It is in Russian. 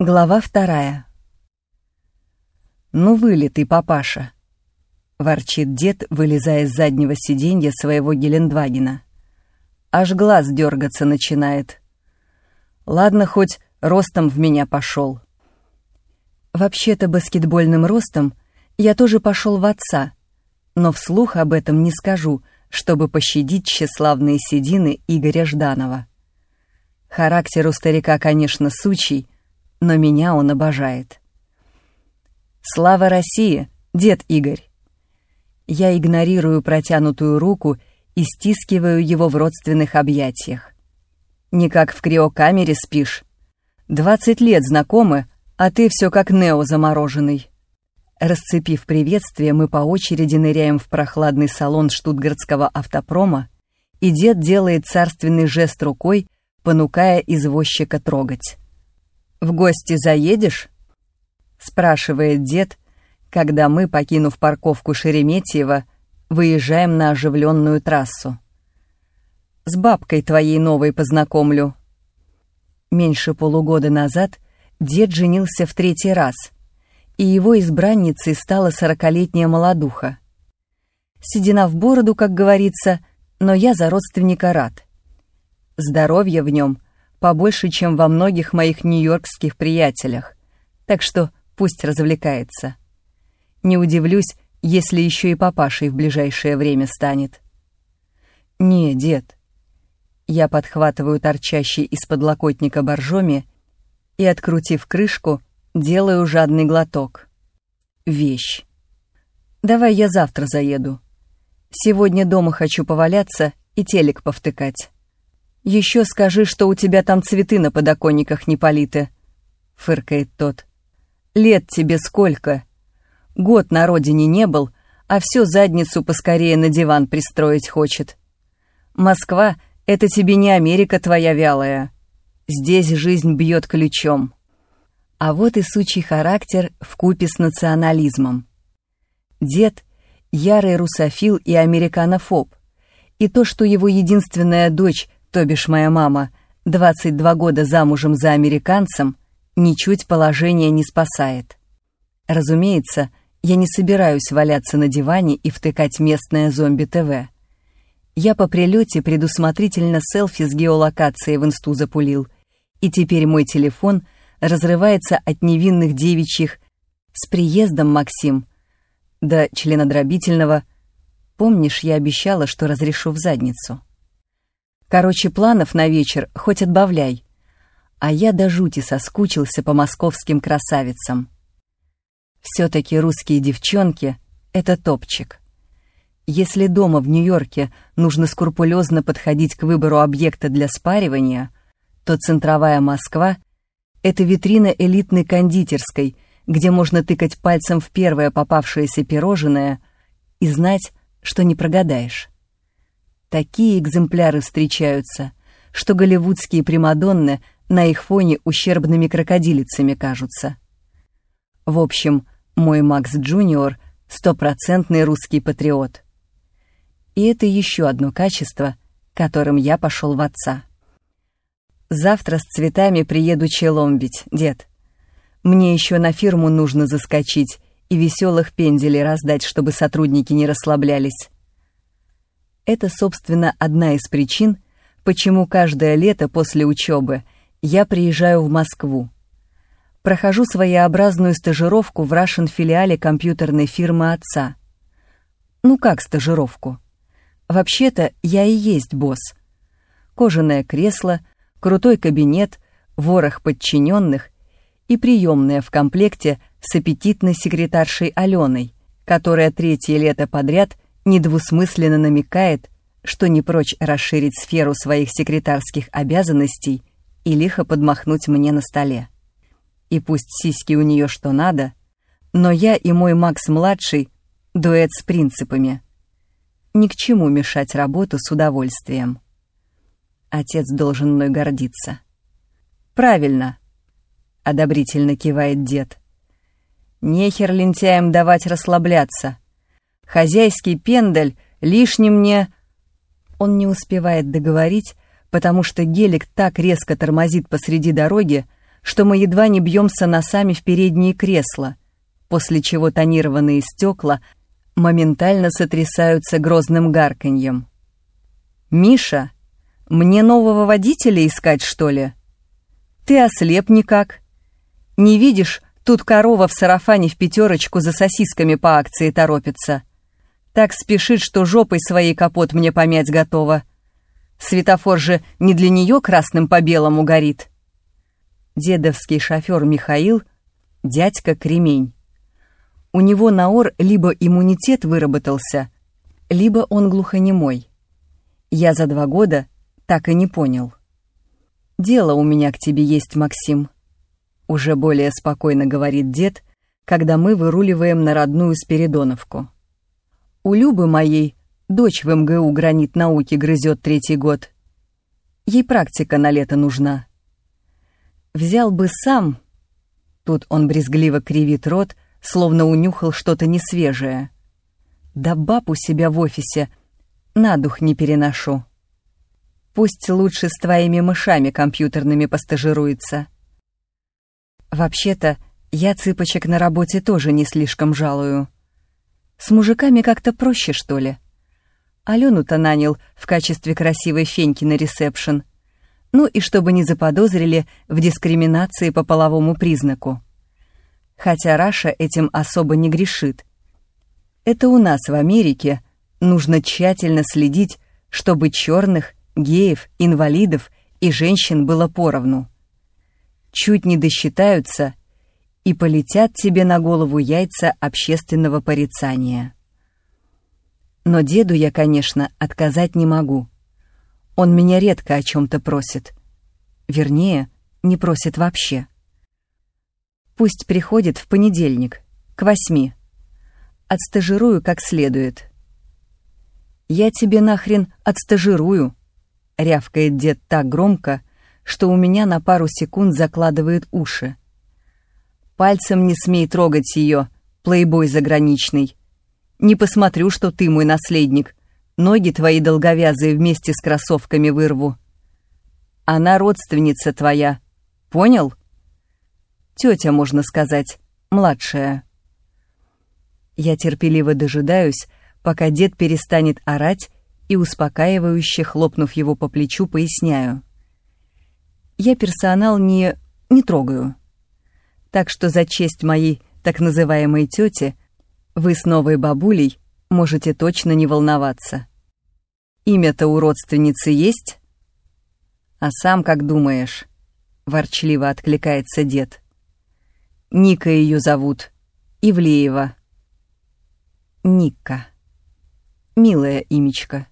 Глава вторая. «Ну вылитый, папаша!» — ворчит дед, вылезая из заднего сиденья своего Гелендвагена. Аж глаз дергаться начинает. Ладно, хоть ростом в меня пошел. Вообще-то баскетбольным ростом я тоже пошел в отца, но вслух об этом не скажу, чтобы пощадить тщеславные седины Игоря Жданова. Характер у старика, конечно, сучий, но меня он обожает. «Слава России, дед Игорь!» Я игнорирую протянутую руку и стискиваю его в родственных объятиях. «Не как в криокамере спишь. Двадцать лет знакомы, а ты все как Нео замороженный». Расцепив приветствие, мы по очереди ныряем в прохладный салон штутгартского автопрома, и дед делает царственный жест рукой, понукая извозчика трогать. «В гости заедешь?» — спрашивает дед, когда мы, покинув парковку Шереметьево, выезжаем на оживленную трассу. «С бабкой твоей новой познакомлю». Меньше полугода назад дед женился в третий раз — и его избранницей стала сорокалетняя молодуха. Седина в бороду, как говорится, но я за родственника рад. Здоровье в нем побольше, чем во многих моих нью-йоркских приятелях, так что пусть развлекается. Не удивлюсь, если еще и папашей в ближайшее время станет. «Не, дед». Я подхватываю торчащий из подлокотника боржоми и, открутив крышку, Делаю жадный глоток. Вещь. Давай я завтра заеду. Сегодня дома хочу поваляться и телек повтыкать. Еще скажи, что у тебя там цветы на подоконниках не политы, фыркает тот. Лет тебе сколько? Год на родине не был, а всю задницу поскорее на диван пристроить хочет. Москва — это тебе не Америка твоя вялая. Здесь жизнь бьет ключом. А вот и сучий характер в купе с национализмом. Дед — ярый русофил и американофоб. И то, что его единственная дочь, то бишь моя мама, 22 года замужем за американцем, ничуть положение не спасает. Разумеется, я не собираюсь валяться на диване и втыкать местное зомби-ТВ. Я по прилете предусмотрительно селфи с геолокацией в инсту запулил, и теперь мой телефон — разрывается от невинных девичьих «С приездом, Максим!» до членодробительного «Помнишь, я обещала, что разрешу в задницу?» Короче, планов на вечер хоть отбавляй, а я до жути соскучился по московским красавицам. Все-таки русские девчонки — это топчик. Если дома в Нью-Йорке нужно скрупулезно подходить к выбору объекта для спаривания, то центровая Москва это витрина элитной кондитерской, где можно тыкать пальцем в первое попавшееся пирожное и знать, что не прогадаешь. Такие экземпляры встречаются, что голливудские примадонны на их фоне ущербными крокодилицами кажутся. В общем, мой Макс Джуниор — стопроцентный русский патриот. И это еще одно качество, которым я пошел в отца. Завтра с цветами приеду челомбить, дед. Мне еще на фирму нужно заскочить и веселых пенделей раздать, чтобы сотрудники не расслаблялись. Это, собственно, одна из причин, почему каждое лето после учебы я приезжаю в Москву. Прохожу своеобразную стажировку в Рашен-филиале компьютерной фирмы отца. Ну как стажировку? Вообще-то я и есть босс. Кожаное кресло — крутой кабинет, ворох подчиненных и приемная в комплекте с аппетитной секретаршей Аленой, которая третье лето подряд недвусмысленно намекает, что не прочь расширить сферу своих секретарских обязанностей и лихо подмахнуть мне на столе. И пусть сиськи у нее что надо, но я и мой Макс-младший — дуэт с принципами. Ни к чему мешать работу с удовольствием. Отец должен мной гордиться. «Правильно», — одобрительно кивает дед. «Нехер лентяям давать расслабляться. Хозяйский пендель лишний мне...» Он не успевает договорить, потому что гелик так резко тормозит посреди дороги, что мы едва не бьемся носами в передние кресла, после чего тонированные стекла моментально сотрясаются грозным гарканьем. «Миша, мне нового водителя искать, что ли? Ты ослеп никак. Не видишь, тут корова в сарафане в пятерочку за сосисками по акции торопится. Так спешит, что жопой своей капот мне помять готова. Светофор же не для нее красным по белому горит». Дедовский шофер Михаил — дядька Кремень. У него на ор либо иммунитет выработался, либо он глухонемой. Я за два года так и не понял. «Дело у меня к тебе есть, Максим», — уже более спокойно говорит дед, когда мы выруливаем на родную Спиридоновку. «У Любы моей дочь в МГУ гранит науки грызет третий год. Ей практика на лето нужна. Взял бы сам...» Тут он брезгливо кривит рот, словно унюхал что-то несвежее. «Да баб у себя в офисе на дух не переношу. Пусть лучше с твоими мышами компьютерными постажируется». Вообще-то, я цыпочек на работе тоже не слишком жалую. С мужиками как-то проще, что ли. Алену-то нанял в качестве красивой феньки на ресепшн — ну и чтобы не заподозрили в дискриминации по половому признаку. Хотя Раша этим особо не грешит. Это у нас в Америке нужно тщательно следить, чтобы черных, геев, инвалидов и женщин было поровну. Чуть не досчитаются, и полетят тебе на голову яйца общественного порицания. Но деду я, конечно, отказать не могу — он меня редко о чем-то просит. Вернее, не просит вообще. Пусть приходит в понедельник, к восьми. Отстажирую как следует. «Я тебе нахрен отстажирую», — рявкает дед так громко, что у меня на пару секунд закладывает уши. «Пальцем не смей трогать ее, плейбой заграничный. Не посмотрю, что ты мой наследник, Ноги твои долговязые вместе с кроссовками вырву. Она родственница твоя. Понял? Тетя, можно сказать, младшая. Я терпеливо дожидаюсь, пока дед перестанет орать и, успокаивающе хлопнув его по плечу, поясняю. Я персонал не... не трогаю. Так что за честь моей так называемой тети вы с новой бабулей можете точно не волноваться. Имя-то у родственницы есть? А сам как думаешь? Ворчливо откликается дед. Ника ее зовут. Ивлеева. Ника. Милая имечка.